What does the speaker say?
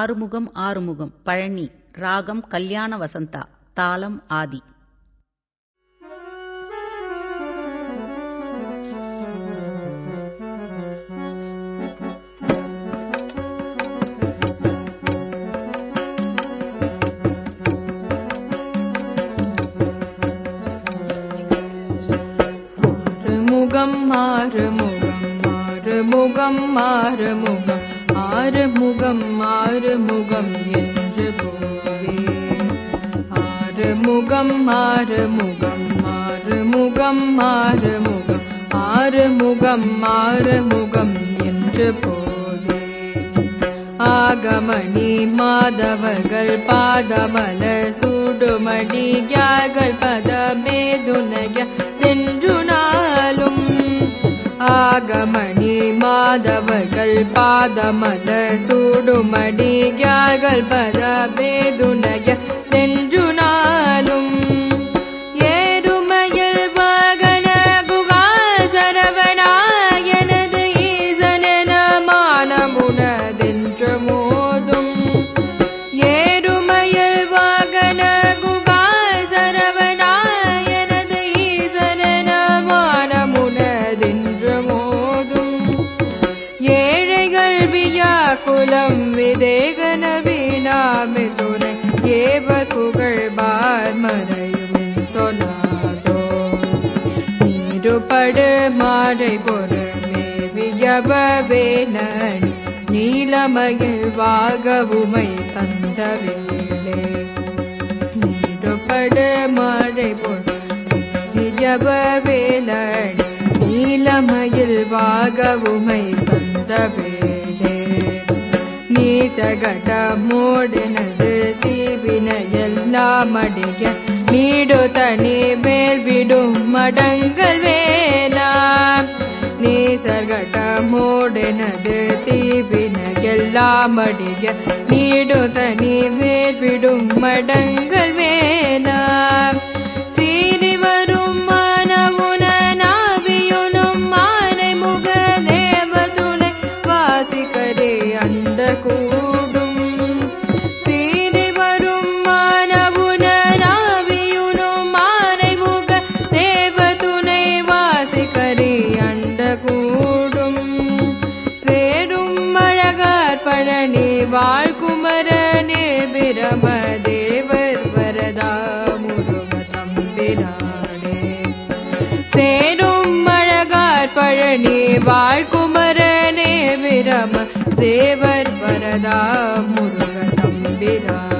आगम् आगम् पळनि रागम् कल्याण वसन्त तालम् आगम् मार्ुम् आगम् मार्गम् आगम् मार्गं आगमणि माधव पादवणि पदमेन आगमणि माधव कल्पाद सूडुमडी गल्पदा बेदुनग குலம் விதேகன வீணா வீணாமிதுரை ஏவர் புகழ்வார் மறையும் சொன்னாதோ நீருபடு மாறை பொறுமே விஜபவே நீலமகிழ்வாக நீலமயில் வாகவுமை வேளே நீருபடு மாறை பொறு விஜபவே நீலமயில்வாக நீலமயில் வாகவுமை தந்தவே மூடினது தீவினை எல்லாம் ಎಲ್ಲ ಮಡಿಯ ನೀಡು மேல் விடும் மடங்கள் வேணா நீ சர்கட்ட மூடினது தீவினை எல்லாம் அடிய நீடு தனி விடும் மடங்கள் வே करे अंडकूडुम சேடும் அலகார் பணை வால்குமரே நிரம தேவர் वरदा मुरugan तമ്പിடனே சேடும் அலகார் பணை வால்குமரே நிரம தேவர் वरदा मुरugan तമ്പിட